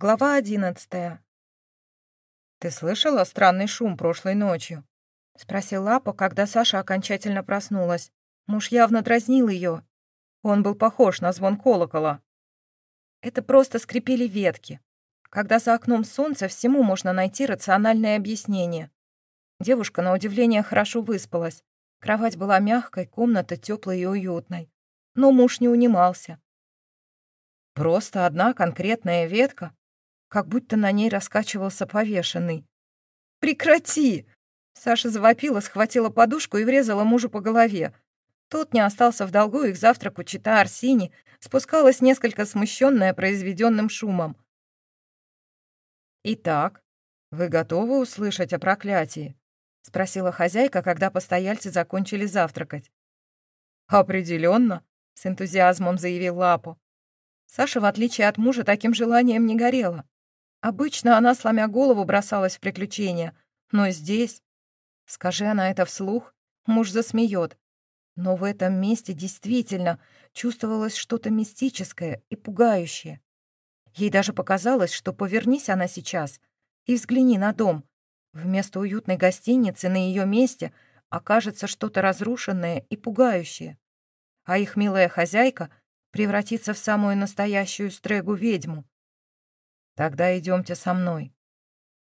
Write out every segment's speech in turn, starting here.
Глава одиннадцатая. «Ты слышала странный шум прошлой ночью?» — спросил Лапа, когда Саша окончательно проснулась. Муж явно дразнил ее. Он был похож на звон колокола. Это просто скрипели ветки. Когда за окном солнце, всему можно найти рациональное объяснение. Девушка, на удивление, хорошо выспалась. Кровать была мягкой, комната теплой и уютной. Но муж не унимался. Просто одна конкретная ветка как будто на ней раскачивался повешенный. «Прекрати!» Саша завопила, схватила подушку и врезала мужу по голове. Тот не остался в долгу, их завтраку чита Арсини спускалась несколько смущенная произведенным шумом. «Итак, вы готовы услышать о проклятии?» — спросила хозяйка, когда постояльцы закончили завтракать. «Определенно», — с энтузиазмом заявил Лапу. Саша, в отличие от мужа, таким желанием не горела. Обычно она, сломя голову, бросалась в приключения. Но здесь... Скажи она это вслух, муж засмеет. Но в этом месте действительно чувствовалось что-то мистическое и пугающее. Ей даже показалось, что повернись она сейчас и взгляни на дом. Вместо уютной гостиницы на ее месте окажется что-то разрушенное и пугающее. А их милая хозяйка превратится в самую настоящую стрегу-ведьму. Тогда идемте со мной».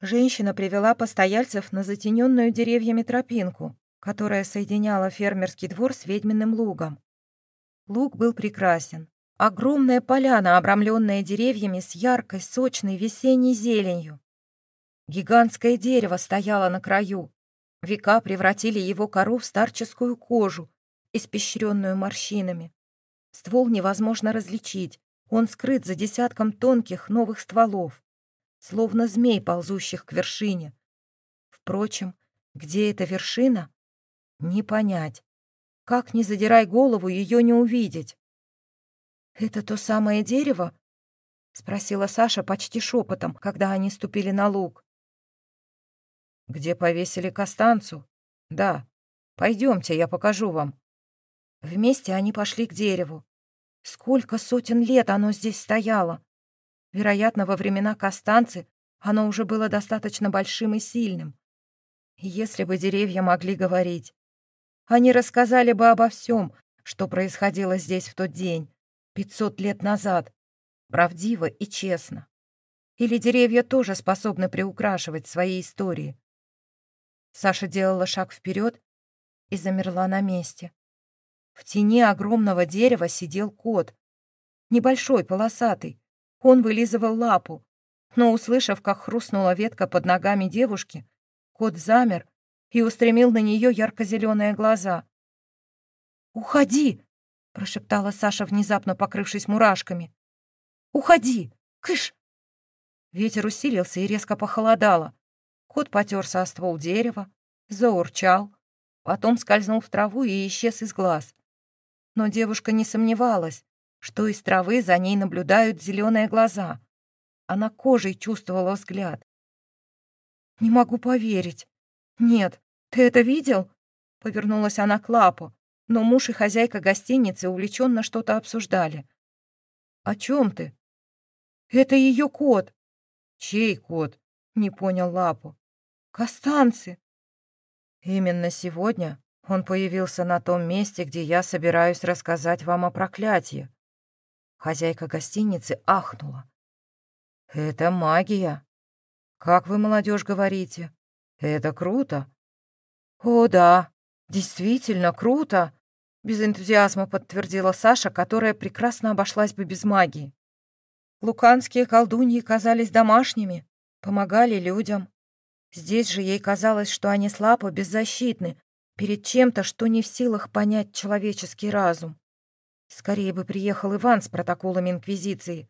Женщина привела постояльцев на затененную деревьями тропинку, которая соединяла фермерский двор с ведьминым лугом. Луг был прекрасен. Огромная поляна, обрамленная деревьями с яркой, сочной весенней зеленью. Гигантское дерево стояло на краю. Века превратили его кору в старческую кожу, испещренную морщинами. Ствол невозможно различить, он скрыт за десятком тонких новых стволов, словно змей, ползущих к вершине. Впрочем, где эта вершина, не понять. Как ни задирай голову, ее не увидеть. «Это то самое дерево?» — спросила Саша почти шепотом, когда они ступили на луг. «Где повесили Костанцу? Да. Пойдемте, я покажу вам». Вместе они пошли к дереву. Сколько сотен лет оно здесь стояло! Вероятно, во времена Костанцы оно уже было достаточно большим и сильным. если бы деревья могли говорить, они рассказали бы обо всем, что происходило здесь в тот день, пятьсот лет назад, правдиво и честно. Или деревья тоже способны приукрашивать свои истории. Саша делала шаг вперед и замерла на месте. В тени огромного дерева сидел кот. Небольшой, полосатый. Он вылизывал лапу. Но, услышав, как хрустнула ветка под ногами девушки, кот замер и устремил на нее ярко-зеленые глаза. «Уходи!» — прошептала Саша, внезапно покрывшись мурашками. «Уходи! Кыш!» Ветер усилился и резко похолодало. Кот потерся о ствол дерева, заурчал, потом скользнул в траву и исчез из глаз. Но девушка не сомневалась, что из травы за ней наблюдают зеленые глаза. Она кожей чувствовала взгляд. «Не могу поверить. Нет, ты это видел?» Повернулась она к Лапу, но муж и хозяйка гостиницы увлеченно что-то обсуждали. «О чем ты?» «Это ее кот». «Чей кот?» — не понял Лапу. «Костанцы». «Именно сегодня он появился на том месте, где я собираюсь рассказать вам о проклятии. Хозяйка гостиницы ахнула. Это магия. Как вы, молодежь, говорите? Это круто. О, да, действительно круто, без энтузиазма подтвердила Саша, которая прекрасно обошлась бы без магии. Луканские колдуньи казались домашними, помогали людям. Здесь же ей казалось, что они слабо беззащитны, перед чем-то, что не в силах понять человеческий разум. Скорее бы приехал Иван с протоколами Инквизиции.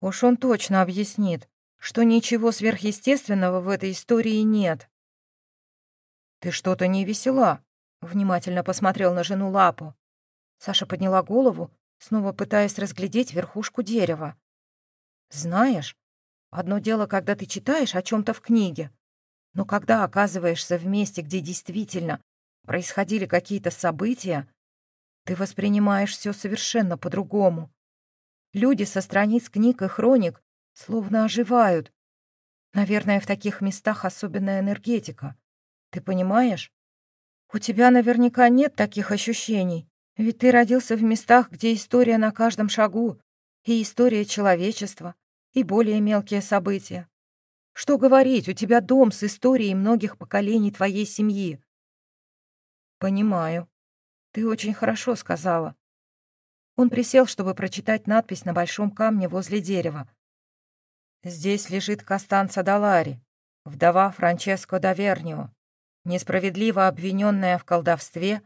Уж он точно объяснит, что ничего сверхъестественного в этой истории нет. «Ты что-то не весела», — внимательно посмотрел на жену Лапу. Саша подняла голову, снова пытаясь разглядеть верхушку дерева. «Знаешь, одно дело, когда ты читаешь о чем то в книге, но когда оказываешься в месте, где действительно происходили какие-то события, ты воспринимаешь все совершенно по-другому. Люди со страниц книг и хроник словно оживают. Наверное, в таких местах особенная энергетика. Ты понимаешь? У тебя наверняка нет таких ощущений, ведь ты родился в местах, где история на каждом шагу, и история человечества, и более мелкие события. Что говорить, у тебя дом с историей многих поколений твоей семьи. Понимаю. Ты очень хорошо сказала. Он присел, чтобы прочитать надпись на большом камне возле дерева. Здесь лежит Костанца Далари, вдова Франческо Давернио, несправедливо обвиненная в колдовстве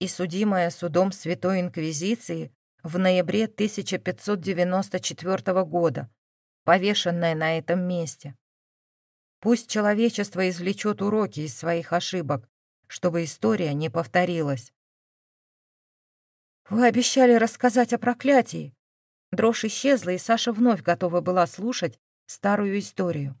и судимая судом Святой Инквизиции в ноябре 1594 года, повешенная на этом месте. Пусть человечество извлечет уроки из своих ошибок, чтобы история не повторилась. «Вы обещали рассказать о проклятии!» Дрожь исчезла, и Саша вновь готова была слушать старую историю.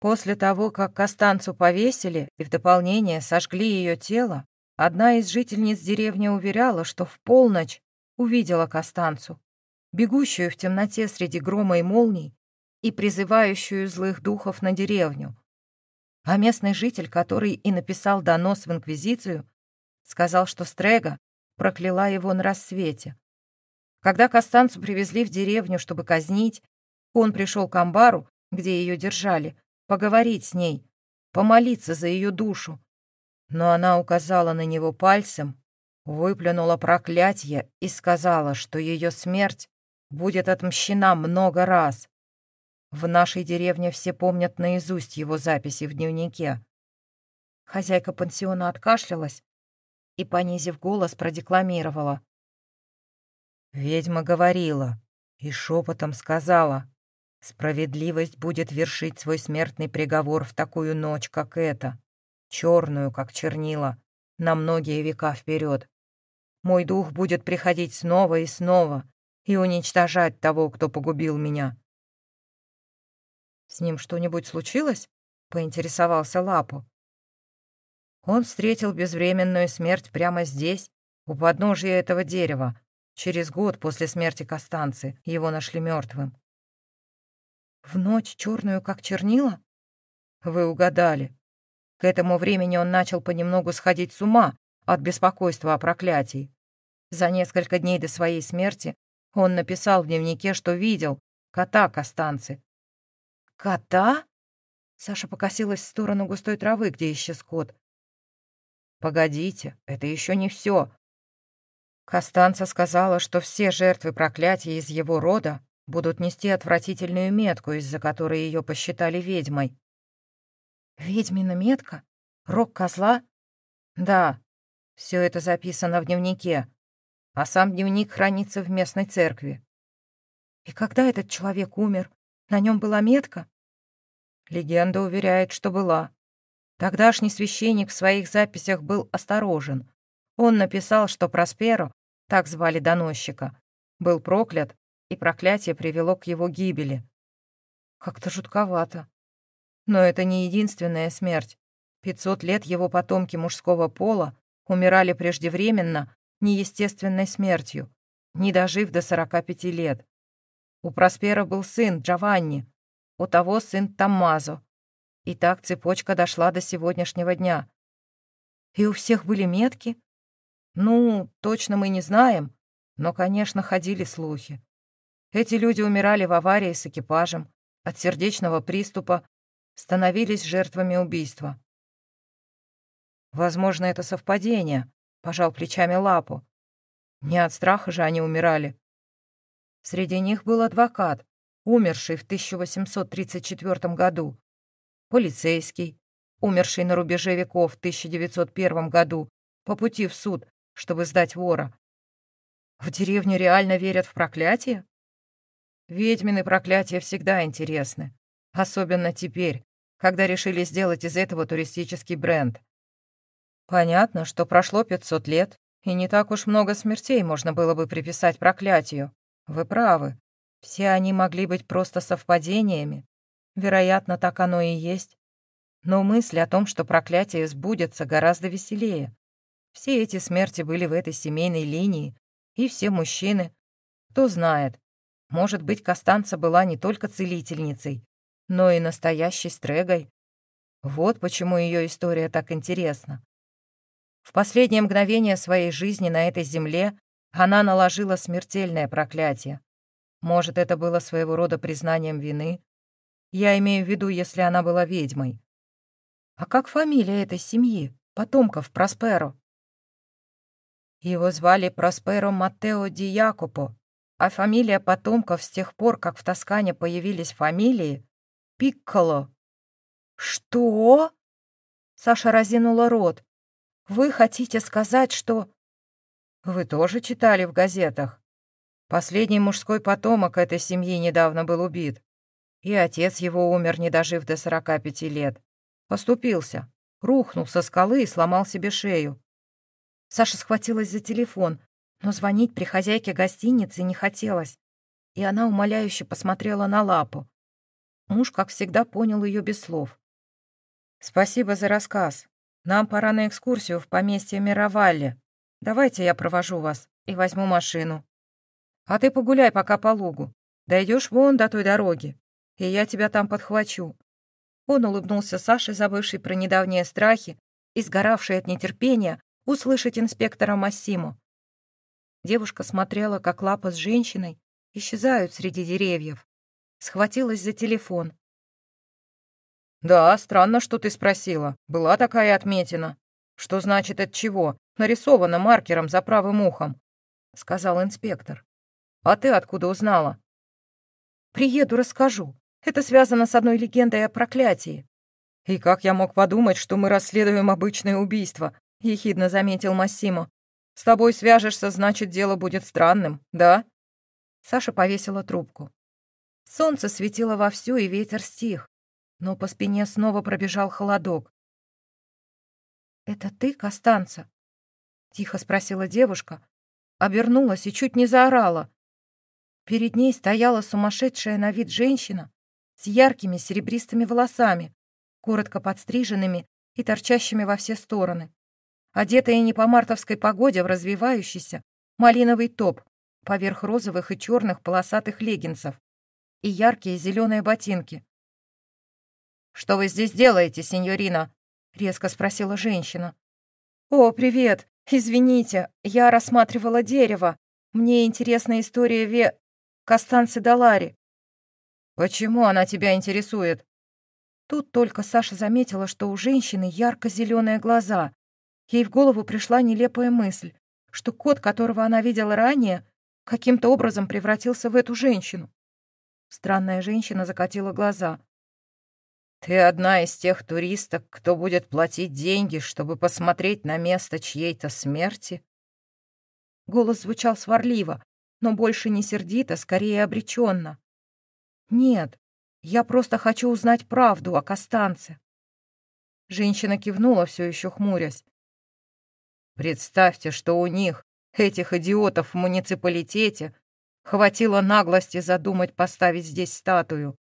После того, как Костанцу повесили и в дополнение сожгли ее тело, одна из жительниц деревни уверяла, что в полночь увидела Костанцу, бегущую в темноте среди грома и молний и призывающую злых духов на деревню. А местный житель, который и написал донос в Инквизицию, сказал, что Стрега прокляла его на рассвете. Когда Костанцу привезли в деревню, чтобы казнить, он пришел к амбару, где ее держали, поговорить с ней, помолиться за ее душу. Но она указала на него пальцем, выплюнула проклятие и сказала, что ее смерть будет отмщена много раз. В нашей деревне все помнят наизусть его записи в дневнике. Хозяйка пансиона откашлялась и, понизив голос, продекламировала. Ведьма говорила и шепотом сказала, Справедливость будет вершить свой смертный приговор в такую ночь, как эта, черную, как чернила, на многие века вперед. Мой дух будет приходить снова и снова и уничтожать того, кто погубил меня. «С ним что-нибудь случилось?» — поинтересовался Лапу. Он встретил безвременную смерть прямо здесь, у подножия этого дерева. Через год после смерти Костанцы его нашли мертвым. В ночь черную, как чернила? Вы угадали. К этому времени он начал понемногу сходить с ума от беспокойства о проклятии. За несколько дней до своей смерти он написал в дневнике, что видел кота Костанцы. «Кота?» Саша покосилась в сторону густой травы, где исчез кот. «Погодите, это еще не все. Костанца сказала, что все жертвы проклятия из его рода будут нести отвратительную метку, из-за которой ее посчитали ведьмой. Ведьмина метка? Рог козла? Да, все это записано в дневнике, а сам дневник хранится в местной церкви. И когда этот человек умер, на нем была метка? Легенда уверяет, что была. Тогдашний священник в своих записях был осторожен. Он написал, что Просперо, так звали доносчика, был проклят и проклятие привело к его гибели. Как-то жутковато. Но это не единственная смерть. Пятьсот лет его потомки мужского пола умирали преждевременно, неестественной смертью, не дожив до 45 лет. У Проспера был сын Джованни, у того сын Томмазо. И так цепочка дошла до сегодняшнего дня. И у всех были метки? Ну, точно мы не знаем, но, конечно, ходили слухи. Эти люди умирали в аварии с экипажем, от сердечного приступа, становились жертвами убийства. «Возможно, это совпадение», — пожал плечами Лапу. «Не от страха же они умирали». Среди них был адвокат, умерший в 1834 году, полицейский, умерший на рубеже веков в 1901 году по пути в суд, чтобы сдать вора. В деревне реально верят в проклятие? Ведьмины проклятия всегда интересны. Особенно теперь, когда решили сделать из этого туристический бренд. Понятно, что прошло 500 лет, и не так уж много смертей можно было бы приписать проклятию. Вы правы. Все они могли быть просто совпадениями. Вероятно, так оно и есть. Но мысль о том, что проклятие сбудется, гораздо веселее. Все эти смерти были в этой семейной линии, и все мужчины. Кто знает, Может быть, Костанца была не только целительницей, но и настоящей стрегой. Вот почему ее история так интересна. В последнее мгновение своей жизни на этой земле она наложила смертельное проклятие. Может, это было своего рода признанием вины? Я имею в виду, если она была ведьмой. А как фамилия этой семьи, потомков Просперо? Его звали Просперо Маттео Ди Якопо, а фамилия потомков с тех пор, как в Тоскане появились фамилии, Пикколо. «Что?» Саша разинула рот. «Вы хотите сказать, что...» «Вы тоже читали в газетах? Последний мужской потомок этой семьи недавно был убит, и отец его умер, не дожив до сорока пяти лет. Поступился, рухнул со скалы и сломал себе шею. Саша схватилась за телефон, но звонить при хозяйке гостиницы не хотелось, и она умоляюще посмотрела на лапу. Муж, как всегда, понял ее без слов. «Спасибо за рассказ. Нам пора на экскурсию в поместье Мировалли. Давайте я провожу вас и возьму машину. А ты погуляй пока по лугу. Дойдешь вон до той дороги, и я тебя там подхвачу». Он улыбнулся Саше, забывший про недавние страхи и сгоравший от нетерпения услышать инспектора Массиму. Девушка смотрела, как лапа с женщиной исчезают среди деревьев. Схватилась за телефон. «Да, странно, что ты спросила. Была такая отметина. Что значит от чего? Нарисовано маркером за правым ухом», — сказал инспектор. «А ты откуда узнала?» «Приеду, расскажу. Это связано с одной легендой о проклятии». «И как я мог подумать, что мы расследуем обычное убийство?» — ехидно заметил Массимо. «С тобой свяжешься, значит, дело будет странным, да?» Саша повесила трубку. Солнце светило вовсю, и ветер стих, но по спине снова пробежал холодок. «Это ты, Костанца?» — тихо спросила девушка, обернулась и чуть не заорала. Перед ней стояла сумасшедшая на вид женщина с яркими серебристыми волосами, коротко подстриженными и торчащими во все стороны одетая не по мартовской погоде в развивающийся малиновый топ поверх розовых и черных полосатых леггинсов и яркие зеленые ботинки. «Что вы здесь делаете, сеньорина?» — резко спросила женщина. «О, привет! Извините, я рассматривала дерево. Мне интересна история Ве... Костанцы Далари». «Почему она тебя интересует?» Тут только Саша заметила, что у женщины ярко-зеленые глаза, Ей в голову пришла нелепая мысль, что кот, которого она видела ранее, каким-то образом превратился в эту женщину. Странная женщина закатила глаза. «Ты одна из тех туристок, кто будет платить деньги, чтобы посмотреть на место чьей-то смерти?» Голос звучал сварливо, но больше не сердито, скорее обреченно. «Нет, я просто хочу узнать правду о Костанце». Женщина кивнула, все еще хмурясь. Представьте, что у них, этих идиотов в муниципалитете, хватило наглости задумать поставить здесь статую.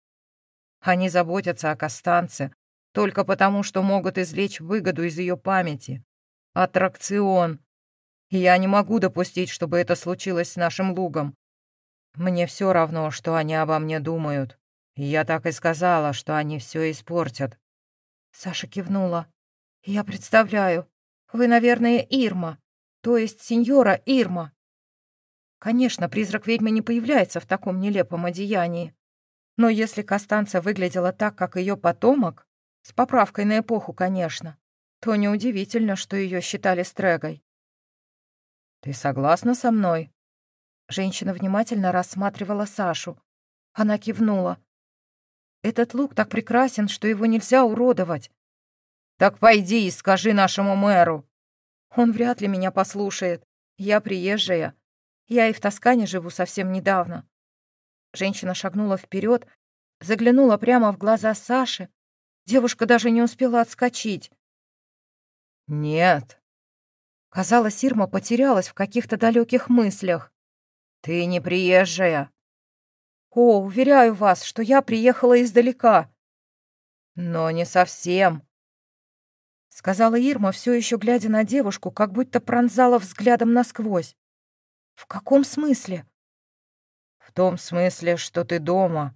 Они заботятся о Костанце только потому, что могут извлечь выгоду из ее памяти. Аттракцион. я не могу допустить, чтобы это случилось с нашим лугом. Мне все равно, что они обо мне думают. я так и сказала, что они все испортят. Саша кивнула. Я представляю. Вы, наверное, Ирма, то есть сеньора Ирма. Конечно, призрак ведьмы не появляется в таком нелепом одеянии. Но если Костанца выглядела так, как ее потомок, с поправкой на эпоху, конечно, то неудивительно, что ее считали стрегой. «Ты согласна со мной?» Женщина внимательно рассматривала Сашу. Она кивнула. «Этот лук так прекрасен, что его нельзя уродовать. «Так пойди и скажи нашему мэру». «Он вряд ли меня послушает. Я приезжая. Я и в Тоскане живу совсем недавно». Женщина шагнула вперед, заглянула прямо в глаза Саши. Девушка даже не успела отскочить. «Нет». Казалось, Ирма потерялась в каких-то далеких мыслях. «Ты не приезжая». «О, уверяю вас, что я приехала издалека». «Но не совсем сказала Ирма, все еще глядя на девушку, как будто пронзала взглядом насквозь. «В каком смысле?» «В том смысле, что ты дома».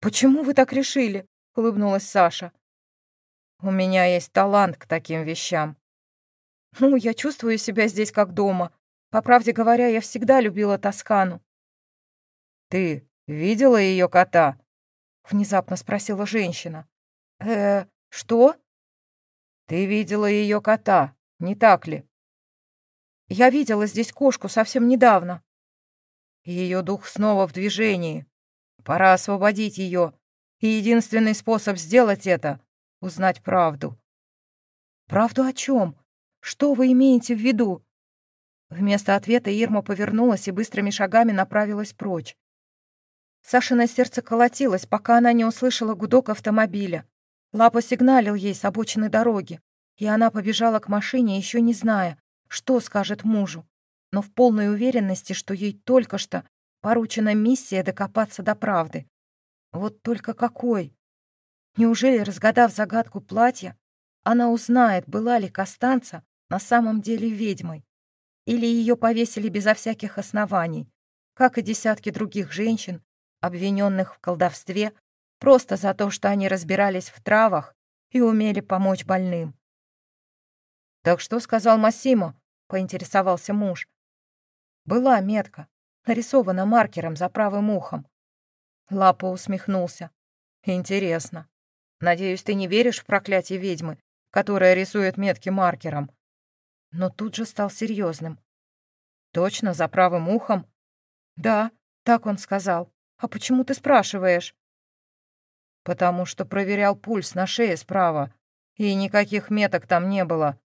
«Почему вы так решили?» — улыбнулась Саша. «У меня есть талант к таким вещам». «Ну, я чувствую себя здесь как дома. По правде говоря, я всегда любила Тоскану». «Ты видела ее кота?» — внезапно спросила женщина. «Э, что?» «Ты видела ее кота, не так ли?» «Я видела здесь кошку совсем недавно». Ее дух снова в движении. Пора освободить ее. И единственный способ сделать это — узнать правду. «Правду о чем? Что вы имеете в виду?» Вместо ответа Ирма повернулась и быстрыми шагами направилась прочь. Сашино сердце колотилось, пока она не услышала гудок автомобиля. Лапа сигналил ей с обочины дороги, и она побежала к машине, еще не зная, что скажет мужу, но в полной уверенности, что ей только что поручена миссия докопаться до правды. Вот только какой? Неужели, разгадав загадку платья, она узнает, была ли Костанца на самом деле ведьмой? Или ее повесили безо всяких оснований, как и десятки других женщин, обвиненных в колдовстве, просто за то, что они разбирались в травах и умели помочь больным. «Так что сказал Массимо?» — поинтересовался муж. «Была метка, нарисована маркером за правым ухом». Лапа усмехнулся. «Интересно. Надеюсь, ты не веришь в проклятие ведьмы, которая рисует метки маркером?» Но тут же стал серьезным. «Точно, за правым ухом?» «Да, так он сказал. А почему ты спрашиваешь?» «Потому что проверял пульс на шее справа, и никаких меток там не было.